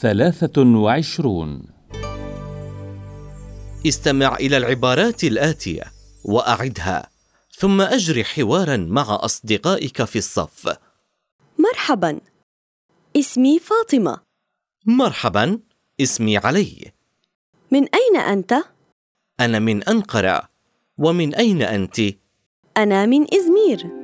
ثلاثة وعشرون. استمع إلى العبارات الآتية وأعدها ثم أجري حوارا مع أصدقائك في الصف. مرحبا اسمي فاطمة. مرحبا اسمي علي. من أين أنت؟ أنا من أنقرة ومن أين أنت؟ أنا من إزمير.